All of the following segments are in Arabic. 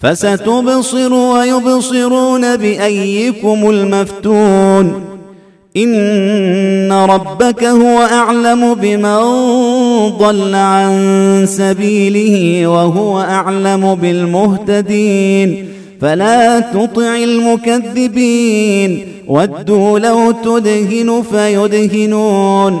فستبصر ويبصرون بأيكم المفتون. إن ربك هو أعلم بمن ضل عن سبيله وهو أعلم بالمهتدين. فلا تطع المكذبين. ودوا لو تدهن فيدهنون.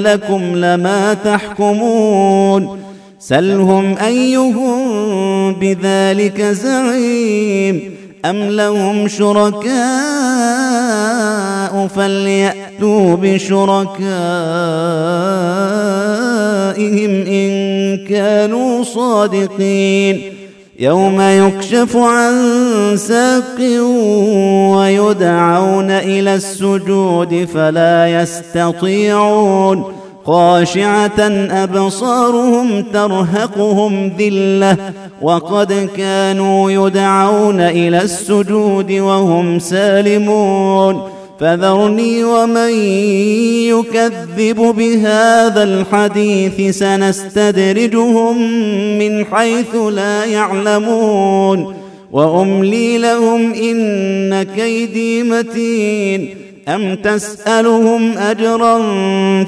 لكم لما تحكمون سلهم أيهم بذلك زعيم أم لهم شركاء فليأتوا بشركائهم إن كانوا صادقين يوم يكشف عن ساق ويدعون إلى السجود فلا يستطيعون خاشعة أبصارهم ترهقهم ذلة وقد كانوا يدعون إلى السجود وهم سالمون فذرني ومن يكذب بهذا الحديث سنستدرجهم من حيث لا يعلمون وأملي لهم إن كيدي متين. أم تسألهم أجرا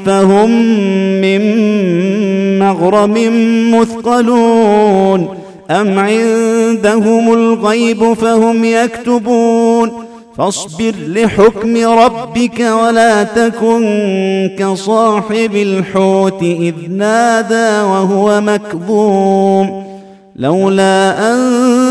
فهم من مغرم مثقلون. أم عندهم الغيب فهم يكتبون. فاصبر لحكم ربك ولا تكن كصاحب الحوت إذ نادى وهو مكظوم. لولا أن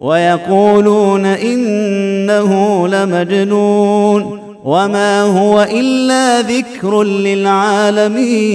ويقولون إنه لمجنون وما هو إلا ذكر للعالمين